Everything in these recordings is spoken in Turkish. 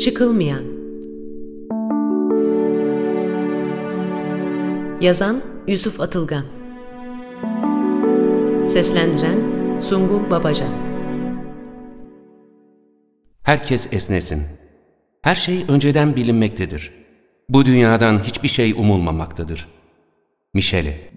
Çıkılmayan Yazan Yusuf Atılgan Seslendiren Sungun Babacan Herkes esnesin. Her şey önceden bilinmektedir. Bu dünyadan hiçbir şey umulmamaktadır. Michele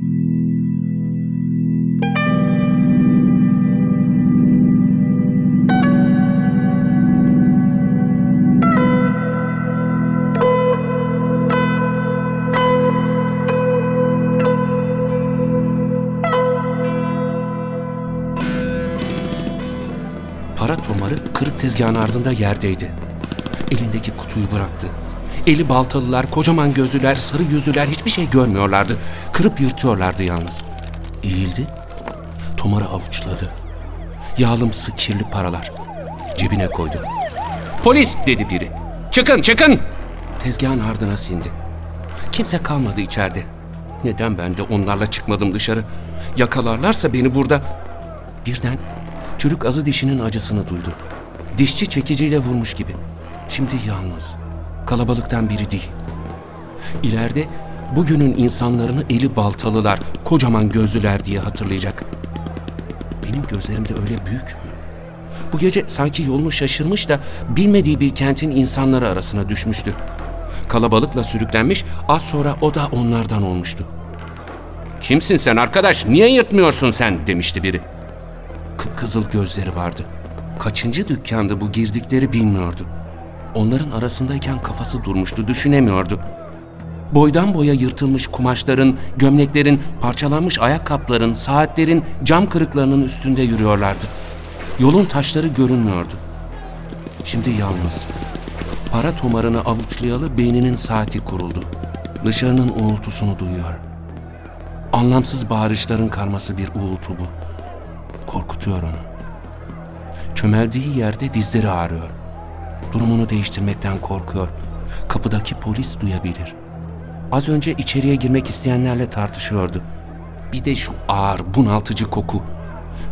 tezgahın ardında yerdeydi. Elindeki kutuyu bıraktı. Eli baltalılar, kocaman gözlüler, sarı yüzlüler hiçbir şey görmüyorlardı. Kırıp yırtıyorlardı yalnız. Eğildi, tomarı avuçladı. Yağlımsı kirli paralar. Cebine koydu. Polis dedi biri. Çıkın çıkın. Tezgahın ardına sindi. Kimse kalmadı içeride. Neden ben de onlarla çıkmadım dışarı? Yakalarlarsa beni burada... Birden çürük azı dişinin acısını duydu. Dişçi çekiciyle vurmuş gibi. Şimdi yalnız. Kalabalıktan biri değil. İleride bugünün insanlarını eli baltalılar, kocaman gözlüler diye hatırlayacak. Benim gözlerim de öyle büyük mü? Bu gece sanki yolunu şaşırmış da bilmediği bir kentin insanları arasına düşmüştü. Kalabalıkla sürüklenmiş, az sonra o da onlardan olmuştu. Kimsin sen arkadaş, niye yırtmıyorsun sen demişti biri. Kıpkızıl gözleri vardı. Kaçıncı dükkandı bu girdikleri bilmiyordu. Onların arasındayken kafası durmuştu, düşünemiyordu. Boydan boya yırtılmış kumaşların, gömleklerin, parçalanmış ayakkabıların, saatlerin, cam kırıklarının üstünde yürüyorlardı. Yolun taşları görünmüyordu. Şimdi yalnız. Para tomarını avuçlayalı beyninin saati kuruldu. Dışarının uğultusunu duyuyor. Anlamsız bağırışların karması bir uğultu bu. Korkutuyor onu. Çömeldiği yerde dizleri ağrıyor. Durumunu değiştirmekten korkuyor. Kapıdaki polis duyabilir. Az önce içeriye girmek isteyenlerle tartışıyordu. Bir de şu ağır, bunaltıcı koku.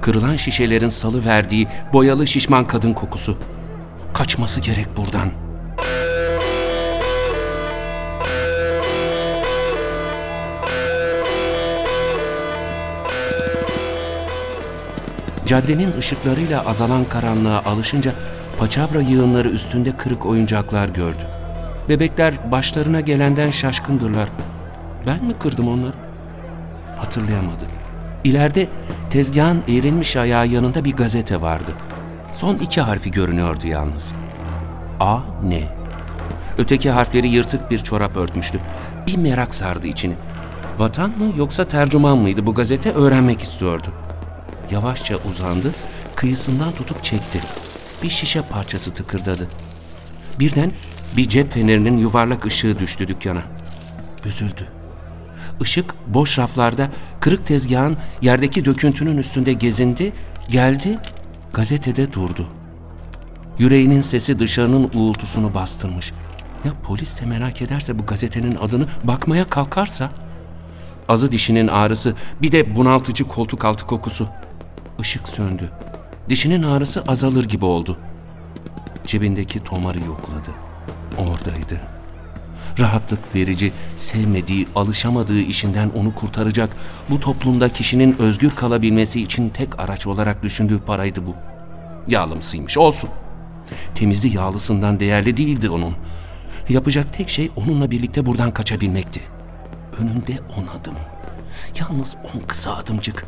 Kırılan şişelerin salı verdiği boyalı şişman kadın kokusu. Kaçması gerek buradan. Caddenin ışıklarıyla azalan karanlığa alışınca paçavra yığınları üstünde kırık oyuncaklar gördü. Bebekler başlarına gelenden şaşkındırlar. Ben mi kırdım onları? Hatırlayamadı. İleride tezgahın eğrilmiş ayağı yanında bir gazete vardı. Son iki harfi görünüyordu yalnız. A, N. Öteki harfleri yırtık bir çorap örtmüştü. Bir merak sardı içini. Vatan mı yoksa tercüman mıydı bu gazete öğrenmek istiyordu. Yavaşça uzandı, kıyısından tutup çekti. Bir şişe parçası tıkırdadı. Birden bir cep fenerinin yuvarlak ışığı düştü dükkana. Üzüldü. Işık boş raflarda kırık tezgahın yerdeki döküntünün üstünde gezindi, geldi, gazetede durdu. Yüreğinin sesi dışarının uğultusunu bastırmış. Ya polis de merak ederse bu gazetenin adını bakmaya kalkarsa? Azı dişinin ağrısı, bir de bunaltıcı koltuk altı kokusu. Işık söndü. Dişinin ağrısı azalır gibi oldu. Cebindeki tomarı yokladı. Oradaydı. Rahatlık verici, sevmediği, alışamadığı işinden onu kurtaracak, bu toplumda kişinin özgür kalabilmesi için tek araç olarak düşündüğü paraydı bu. Yağlımsıymış, olsun. Temizli yağlısından değerli değildi onun. Yapacak tek şey onunla birlikte buradan kaçabilmekti. Önünde on adım. Yalnız on kısa adımcık.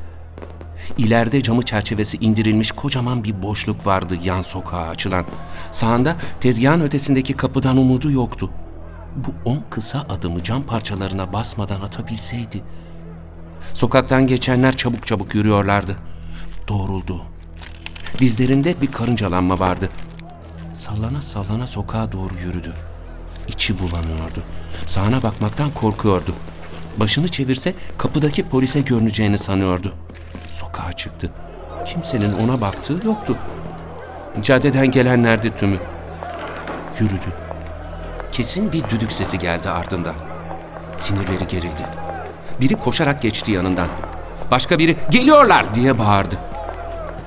İleride camı çerçevesi indirilmiş kocaman bir boşluk vardı yan sokağa açılan. Sağında tezgahın ötesindeki kapıdan umudu yoktu. Bu on kısa adımı cam parçalarına basmadan atabilseydi. Sokaktan geçenler çabuk çabuk yürüyorlardı. Doğruldu. Dizlerinde bir karıncalanma vardı. Sallana sallana sokağa doğru yürüdü. İçi bulanıyordu. Sağına bakmaktan korkuyordu. Başını çevirse kapıdaki polise görüneceğini sanıyordu. Sokağa çıktı. Kimsenin ona baktığı yoktu. Caddeden gelenlerdi tümü. Yürüdü. Kesin bir düdük sesi geldi ardından. Sinirleri gerildi. Biri koşarak geçti yanından. Başka biri geliyorlar diye bağırdı.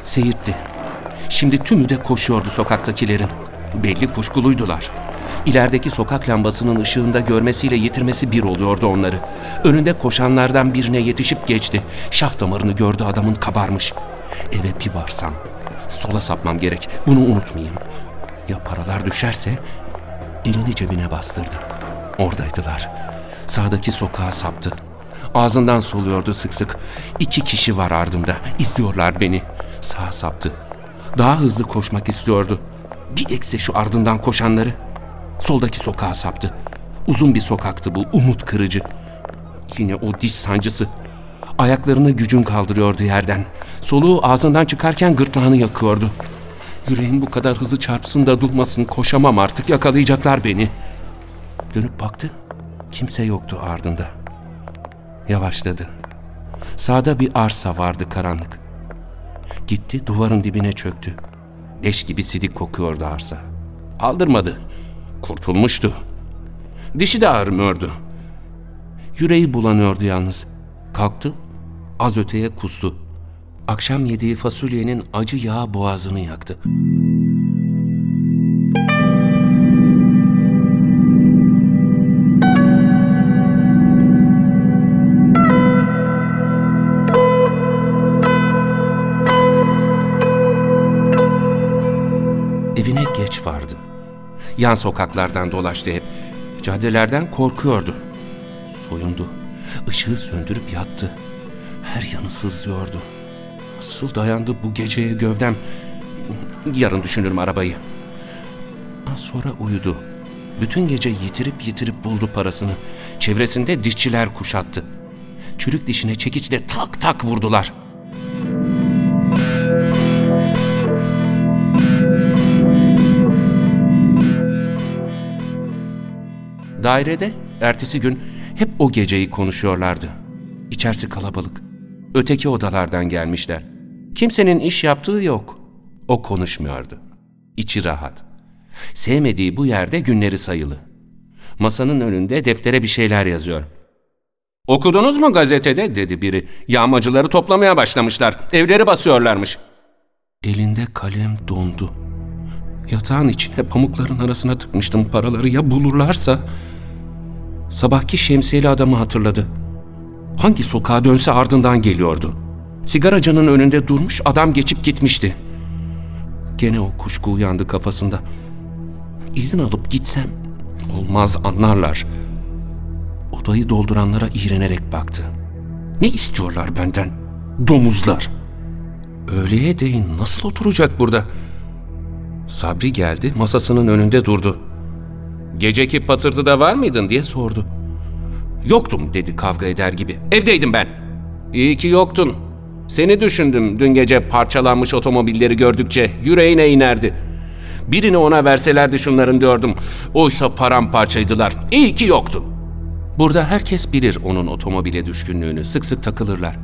Seyirtti. Şimdi tümü de koşuyordu sokaktakilerin. Belli kuşkuluydular. İlerideki sokak lambasının ışığında görmesiyle yitirmesi bir oluyordu onları. Önünde koşanlardan birine yetişip geçti. Şah damarını gördü adamın kabarmış. Eve bir varsam. Sola sapmam gerek. Bunu unutmayayım. Ya paralar düşerse elini cebine bastırdı. Oradaydılar. Sağdaki sokağa saptı. Ağzından soluyordu sık sık. İki kişi var ardımda. İzliyorlar beni. Sağa saptı. Daha hızlı koşmak istiyordu. Bir ekse şu ardından koşanları. Soldaki sokağa saptı. Uzun bir sokaktı bu, umut kırıcı. Yine o diş sancısı. Ayaklarını gücün kaldırıyordu yerden. Soluğu ağzından çıkarken gırtlağını yakıyordu. Yüreğim bu kadar hızlı çarpsın da durmasın, koşamam artık, yakalayacaklar beni. Dönüp baktı, kimse yoktu ardında. Yavaşladı. Sağda bir arsa vardı karanlık. Gitti duvarın dibine çöktü. Leş gibi sidik kokuyordu arsa. Aldırmadı. Kurtulmuştu. Dişi de ağrımıyordu. Yüreği bulanıyordu yalnız. Kalktı, az öteye kustu. Akşam yediği fasulyenin acı yağı boğazını yaktı. Evine geç vardı. Yan sokaklardan dolaştı hep. Caddelerden korkuyordu. Soyundu. Işığı söndürüp yattı. Her yanı sızlıyordu. Nasıl dayandı bu geceye gövdem? Yarın düşünürüm arabayı. Az sonra uyudu. Bütün gece yitirip yitirip buldu parasını. Çevresinde dişçiler kuşattı. Çürük dişine çekiçle tak tak vurdular. Dairede ertesi gün hep o geceyi konuşuyorlardı. İçerisi kalabalık. Öteki odalardan gelmişler. Kimsenin iş yaptığı yok. O konuşmuyordu. İçi rahat. Sevmediği bu yerde günleri sayılı. Masanın önünde deftere bir şeyler yazıyor. Okudunuz mu gazetede dedi biri. Yağmacıları toplamaya başlamışlar. Evleri basıyorlarmış. Elinde kalem dondu. Yatağın içine pamukların arasına tıkmıştım paraları ya bulurlarsa... Sabahki şemsiyeli adamı hatırladı. Hangi sokağa dönse ardından geliyordu. Sigaracının önünde durmuş adam geçip gitmişti. Gene o kuşku uyandı kafasında. İzin alıp gitsem olmaz anlarlar. Odayı dolduranlara iğrenerek baktı. Ne istiyorlar benden? Domuzlar. Öğleye değin nasıl oturacak burada? Sabri geldi masasının önünde durdu. Geceki patırtıda var mıydın diye sordu. Yoktum dedi kavga eder gibi. Evdeydim ben. İyi ki yoktun. Seni düşündüm dün gece parçalanmış otomobilleri gördükçe yüreğine inerdi. Birini ona verselerdi şunların diyordum. Oysa paramparçaydılar. İyi ki yoktun. Burada herkes bilir onun otomobile düşkünlüğünü. Sık sık takılırlar.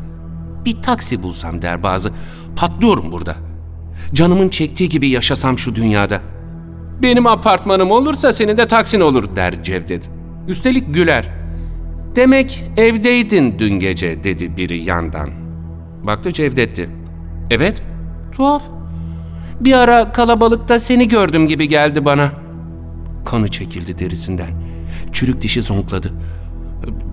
Bir taksi bulsam der bazı. Patlıyorum burada. Canımın çektiği gibi yaşasam şu dünyada. Benim apartmanım olursa senin de taksin olur der Cevdet. Üstelik güler. Demek evdeydin dün gece dedi biri yandan. Baktı Cevdet'ti. Evet, tuhaf. Bir ara kalabalıkta seni gördüm gibi geldi bana. Kanı çekildi derisinden. Çürük dişi zonkladı.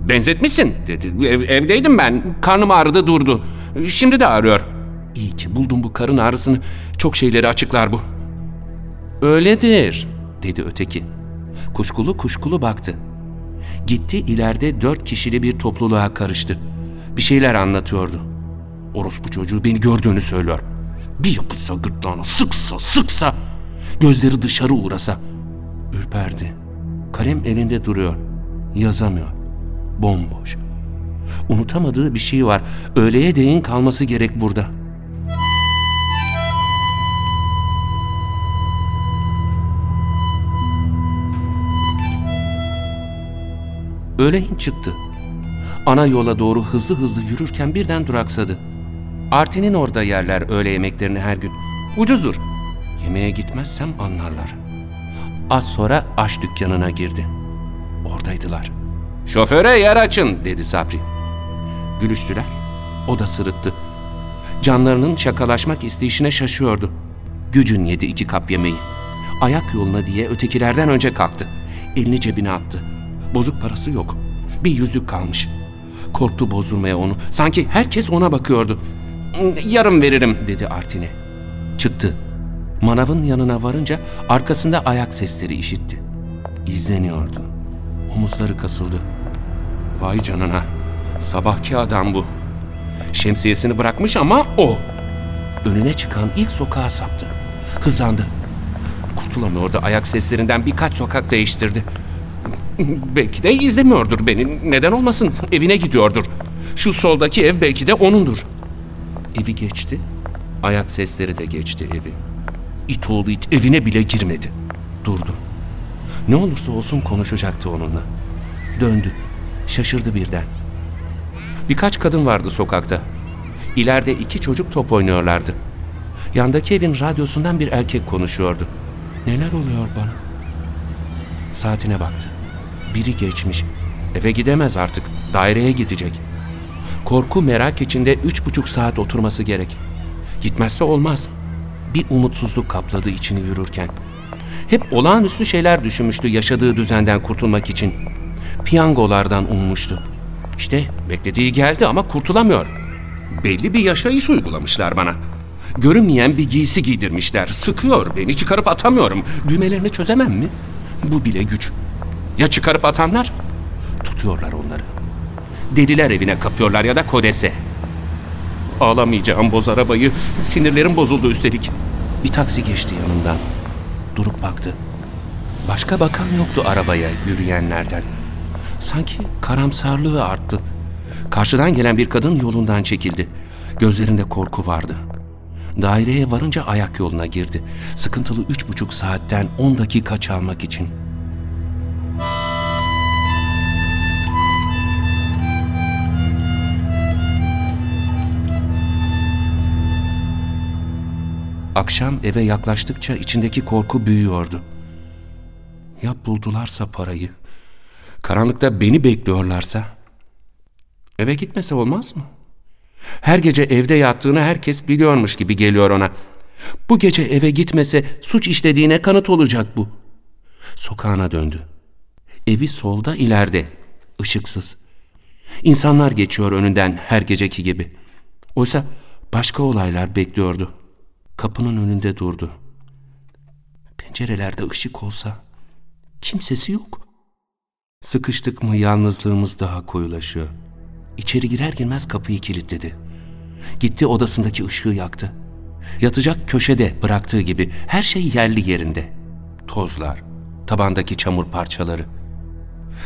Benzetmişsin dedi. Ev, evdeydim ben. Karnım ağrıdı durdu. Şimdi de ağrıyor. İyi ki buldum bu karın ağrısını. Çok şeyleri açıklar bu. Öyledir dedi öteki. Kuşkulu kuşkulu baktı. Gitti ileride dört kişili bir topluluğa karıştı. Bir şeyler anlatıyordu. Orospu çocuğu beni gördüğünü söylüyor. Bir yapışsa gırtlağına sıksa sıksa. Gözleri dışarı uğrasa. Ürperdi. Kalem elinde duruyor. Yazamıyor. Bomboş. Unutamadığı bir şey var. Öğleye değin kalması gerek burada. Öğleyin çıktı. Ana yola doğru hızlı hızlı yürürken birden duraksadı. Artin'in orada yerler öğle yemeklerini her gün. Ucuzdur. Yemeğe gitmezsem anlarlar. Az sonra aş dükkanına girdi. Oradaydılar. Şoföre yer açın dedi Sabri. Gülüştüler. O da sırıttı. Canlarının şakalaşmak isteyişine şaşıyordu. Gücün yedi iki kap yemeği. Ayak yoluna diye ötekilerden önce kalktı. Elini cebine attı. Bozuk parası yok. Bir yüzük kalmış. Korktu bozdurmaya onu. Sanki herkes ona bakıyordu. Yarım veririm dedi Artine. Çıktı. Manavın yanına varınca arkasında ayak sesleri işitti. İzleniyordu. Omuzları kasıldı. Vay canına. Sabahki adam bu. Şemsiyesini bırakmış ama o. Önüne çıkan ilk sokağa saptı. Hızlandı. Kurtulamıyordu ayak seslerinden birkaç sokak değiştirdi. Belki de izlemiyordur beni. Neden olmasın? Evine gidiyordur. Şu soldaki ev belki de onundur. Evi geçti. Ayak sesleri de geçti evi. İt oğlu it evine bile girmedi. Durdu. Ne olursa olsun konuşacaktı onunla. Döndü. Şaşırdı birden. Birkaç kadın vardı sokakta. İleride iki çocuk top oynuyorlardı. Yandaki evin radyosundan bir erkek konuşuyordu. Neler oluyor bana? Saatine baktı. Biri geçmiş. Eve gidemez artık. Daireye gidecek. Korku merak içinde üç buçuk saat oturması gerek. Gitmezse olmaz. Bir umutsuzluk kapladı içini yürürken. Hep olağanüstü şeyler düşünmüştü yaşadığı düzenden kurtulmak için. Piyangolardan ummuştu. İşte beklediği geldi ama kurtulamıyor. Belli bir yaşayış uygulamışlar bana. Görünmeyen bir giysi giydirmişler. Sıkıyor beni çıkarıp atamıyorum. Düğmelerini çözemem mi? Bu bile güç. Ya çıkarıp atanlar? Tutuyorlar onları. Deliler evine kapıyorlar ya da kodese. Ağlamayacağım boz arabayı. Sinirlerim bozuldu üstelik. Bir taksi geçti yanımdan. Durup baktı. Başka bakan yoktu arabaya yürüyenlerden. Sanki karamsarlığı arttı. Karşıdan gelen bir kadın yolundan çekildi. Gözlerinde korku vardı. Daireye varınca ayak yoluna girdi. Sıkıntılı üç buçuk saatten on dakika çalmak için. Akşam eve yaklaştıkça içindeki korku büyüyordu. Ya buldularsa parayı? Karanlıkta beni bekliyorlarsa? Eve gitmese olmaz mı? Her gece evde yattığını herkes biliyormuş gibi geliyor ona. Bu gece eve gitmese suç işlediğine kanıt olacak bu. Sokağına döndü. Evi solda ileride, ışıksız. İnsanlar geçiyor önünden her geceki gibi. Oysa başka olaylar bekliyordu. Kapının önünde durdu. Pencerelerde ışık olsa kimsesi yok. Sıkıştık mı yalnızlığımız daha koyulaşıyor. İçeri girer girmez kapıyı kilitledi. Gitti odasındaki ışığı yaktı. Yatacak köşede bıraktığı gibi her şey yerli yerinde. Tozlar, tabandaki çamur parçaları.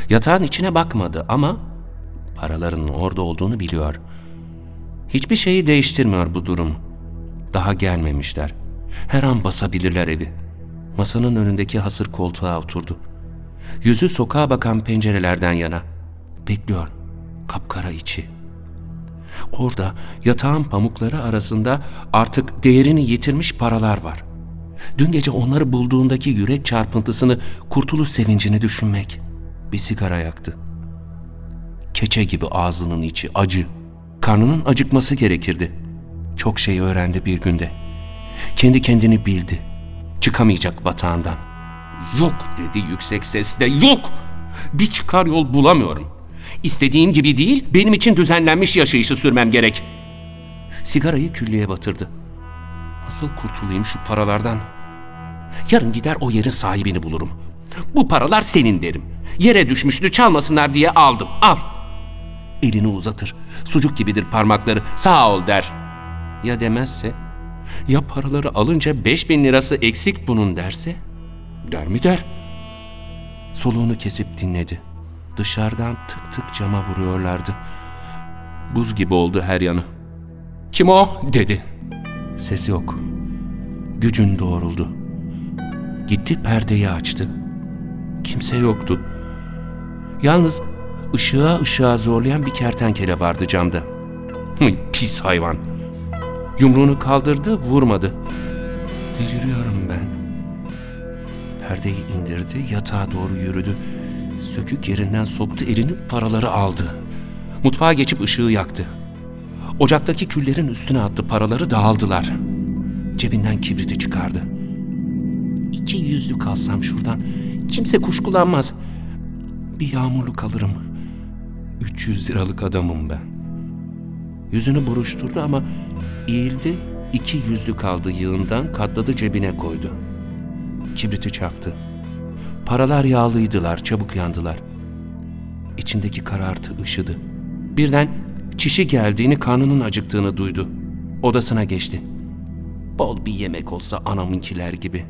Yatağın içine bakmadı ama paraların orada olduğunu biliyor. Hiçbir şeyi değiştirmiyor bu durum. Daha gelmemişler. Her an basabilirler evi. Masanın önündeki hasır koltuğa oturdu. Yüzü sokağa bakan pencerelerden yana. Bekliyor. Kapkara içi. Orada yatağın pamukları arasında artık değerini yitirmiş paralar var. Dün gece onları bulduğundaki yürek çarpıntısını, kurtuluş sevincini düşünmek. Bir sigara yaktı. Keçe gibi ağzının içi acı. Karnının acıkması gerekirdi. Çok şey öğrendi bir günde. Kendi kendini bildi. Çıkamayacak batağından. Yok dedi yüksek sesle yok. Bir çıkar yol bulamıyorum. İstediğim gibi değil benim için düzenlenmiş yaşayışı sürmem gerek. Sigarayı küllüğe batırdı. Nasıl kurtulayım şu paralardan? Yarın gider o yerin sahibini bulurum. Bu paralar senin derim. Yere düşmüştü çalmasınlar diye aldım. Al. Elini uzatır. Sucuk gibidir parmakları. Sağ ol der. Ya demezse? Ya paraları alınca beş bin lirası eksik bunun derse? Der mi der? Soluğunu kesip dinledi. Dışarıdan tık tık cama vuruyorlardı. Buz gibi oldu her yanı. Kim o? dedi. Ses yok. Gücün doğruldu. Gitti perdeyi açtı. Kimse yoktu. Yalnız ışığa ışığa zorlayan bir kertenkele vardı camda. Pis hayvan. Yumruğunu kaldırdı, vurmadı. Deliriyorum ben. Perdeyi indirdi, yatağa doğru yürüdü. Sökük yerinden soktu elini, paraları aldı. Mutfağa geçip ışığı yaktı. Ocaktaki küllerin üstüne attı, paraları dağıldılar. Cebinden kibriti çıkardı. İki yüzlük alsam şuradan. Kimse kuşkulanmaz. Bir yağmurluk alırım. 300 liralık adamım ben. Yüzünü buruşturdu ama eğildi, iki yüzlük aldı yığından, katladı cebine koydu. Kibriti çaktı. Paralar yağlıydılar, çabuk yandılar. İçindeki karartı ışıdı. Birden çişi geldiğini, karnının acıktığını duydu. Odasına geçti. Bol bir yemek olsa anamınkiler gibi.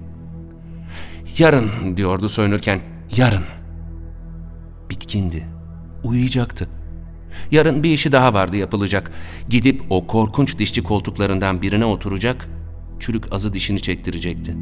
Yarın diyordu soyunurken. Yarın. Bitkindi. Uyuyacaktı. Yarın bir işi daha vardı yapılacak. Gidip o korkunç dişçi koltuklarından birine oturacak, çürük azı dişini çektirecekti.